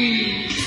Mm-hmm.